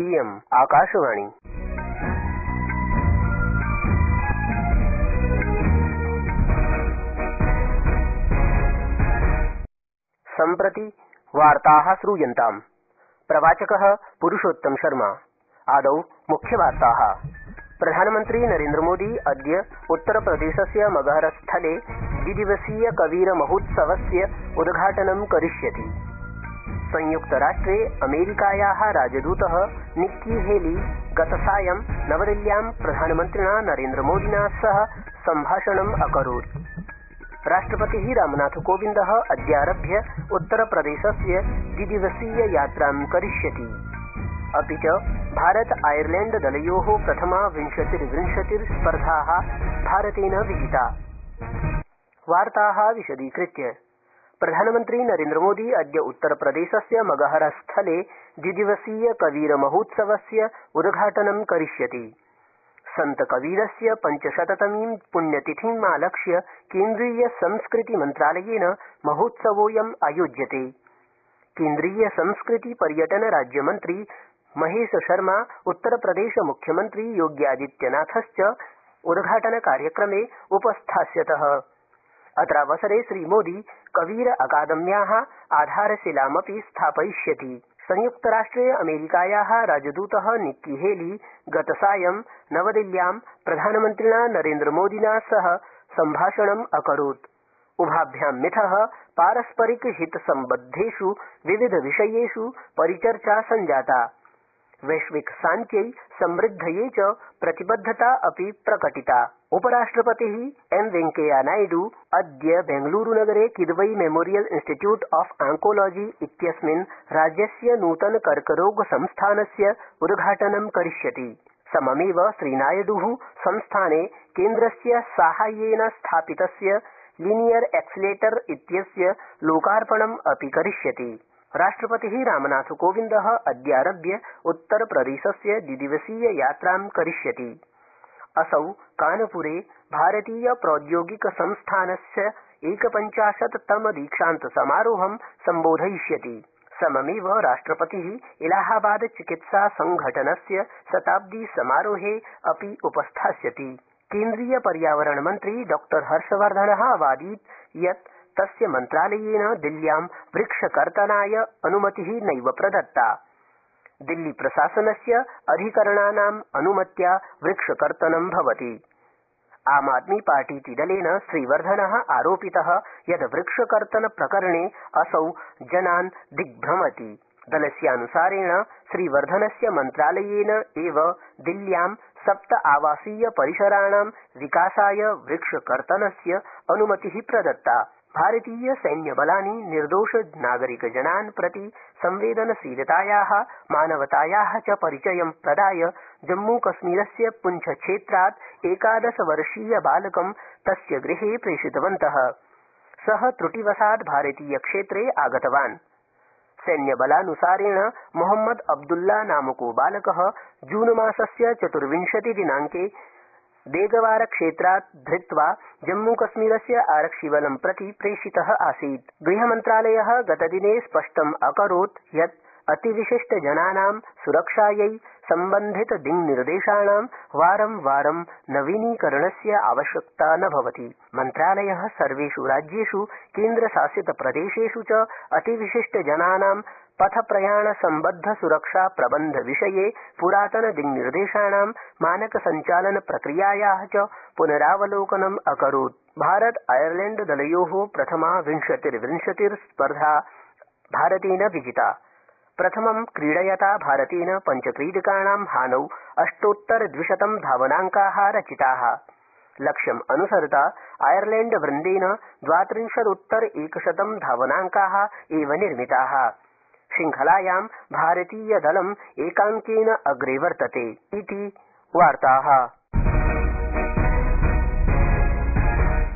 इयम् आकाशवाणी। सम्प्रति वार्ता श्रूयन्ताम्। प्रवाचक पुरुषोत्तम शर्मा। आदौ मुख्यवार्ता। प्रधानमन्त्री नरेन्द्रमोदी अद्य उत्तरप्रदेशस्य मगहरस्थले द्विदिवसीय कबीर महोत्सवस्य उद्घाटनं करिष्यति। संयुक्तराष्ट्रे अमेरिकाया राजदूत निक्की हेली गतसायं नवदिल्ल्यां प्रधानमन्त्रिणा नरेन्द्रमोदिना सह सम्भाषणम् अकरोत्। राष्ट्रपति रामनाथकोविन्द अद्यारभ्य उत्तरप्रदेशस्य द्विदिवसीय यात्रां करिष्यति। अपि च भारत आयरलैण्ड दलयो प्रथमा विंशतिर्विंशतिर् स्पर्धा भारतेन विजिता प्रधानमन्त्री नरेन्द्रमोदी अद्य उत्तरप्रदेशस्य मगहरस्थले द्विदिवसीय कबीर महोत्सवस्य उद्घाटनं करिष्यति। सन्तकबीरस्य पञ्चशततमीं पुण्यतिथिमालक्ष्य केंद्रीय संस्कृति मन्त्रालयेन महोत्सवोऽयं आयोज्यते। केंद्रीय संस्कृति पर्यटन राज्यमन्त्री महेश शर्मा, उत्तरप्रदेश मुख्यमन्त्री योगी उद्घाटनकार्यक्रमे उपस्थास्यत। अत्रावसरे श्रीमोदी कबीर अकादम्या आधारशिलामपि स्थापयिष्यति। संयुक्तराष्ट्रे अमेरिकाया राजदूत निक्की हेली गतसायं नवदिल्ल्यां प्रधानमन्त्रिणा नरेन्द्रमोदिना सह सम्भाषणम् अकरोत्। उभाभ्यां मिथ पारस्परिक हित सम्बद्धेष् विविध विषयेष् परिचर्चा सञ्जाता। वैश्विक शान्त्यै समृद्धये च प्रतिबद्धता अपि प्रकटिता। उपराष्ट्रपति एम वेंकैया नायड् अद्य बेंगलूरूनगरे Kidwai Memorial Institute of Oncology इत्यस्मिन् राज्यस्य नूतन कर्करोग संस्थानस्य उद्घाटनं करिष्यति। सममेव श्रीनायड् संस्थाने केन्द्रस्य साहाय्येन स्थापितस्य लीनियर एक्सीलेटर इत्यस्य लोकार्पणम् अपि करिष्यति। राष्ट्रपति रामनाथकोविन्द अद्यारभ्य उत्तरप्रदेशस्य द्विदिवसीय यात्रां करिष्यति। असौ कानपुरे भारतीय प्रौद्योगिक संस्थानस्य एकपञ्चाशत्तम दीक्षान्त समारोहं सम्बोधयिष्यति। सममेव राष्ट्रपति इलाहाबाद चिकित्सा संघटनस्य शताब्दी समारोहे अपि उपस्थास्यति। केंद्रीय पर्यावरण मन्त्री डॉ. हर्षवर्धन अवादीत् यत् तस्य मन्त्रालयेन दिल्ल्यां वृक्षकर्तनाय अनुमति नैव प्रदत्ता। दिल्ली प्रशासनस्य अधिकरणानाम् अनुमत्या वृक्षकर्तनं भवति। आम आदमी पार्टीति दलेन श्रीवर्धन आरोपित यत् वृक्षकर्तन प्रकरणे असौ जनान् दिग्भ्रमति। दलस्यानुसारेण श्रीवर्धनस्य मन्त्रालयेन एव दिल्ल्यां सप्त आवासीय परिसराणां विकासाय वृक्षकर्तनस्य अनुमति प्रदत्ता। भारतीय सैन्यबलानि निर्दोष नागरिकजनान् प्रति संवेदनशीलताया, मानवताया च परिचयं प्रदाय जम्मूकश्मीरस्य पुंछ क्षेत्रात् एकादशवर्षीय बालकं तस्य गृहे प्रेषितवन्त। स त्रुटिवशात् भारतीयक्षेत्रे आगतवान्। सैन्यबलानुसारेण मोहम्मद अब्दुल्ला नामको बालक जूनमासस्य चतुर्विंशति दिनांके देगवार क्षेत्रात् धृत्वा जम्मूकश्मीरस्य आरक्षिबलं प्रति प्रेषित आसीत्। गृहमन्त्रालय गतदिने स्पष्टम् अकरोत् यत् अतिविशिष्टजनानां सुरक्षायै सम्बन्धित दिङ्निर्देशानां वारं वारं नवीनीकरणस्य आवश्यकता न भवति। मन्त्रालय सर्वेष् राज्येष् केन्द्रशासित प्रदेशेष् च अतिविशिष्टजनानां पथप्रयाण सम्बद्ध सुरक्षा प्रबन्ध विषये पुरातन दिङ्निर्देशानां मानक सञ्चालन प्रक्रियाया च पुनरावलोकनम् अकरोत्। भारत आयरलैण्ड दलयो प्रथमा विंशतिर्विंशतिर् स्पर्धा भारतेन विजिता। प्रथमं क्रीडयता भारतेन पञ्चक्रीडकाणां हानौ अष्टोत्तर द्विशतं धावनांका रचिता। लक्ष्यम् अनुसृत्य आयरलैण्ड वृन्देन द्वात्रिंशदुत्तर एकशतं धावनांका एव निर्मिता। श्रृंखलायां भारतीयदलम् एकांकेन अग्रे वर्तते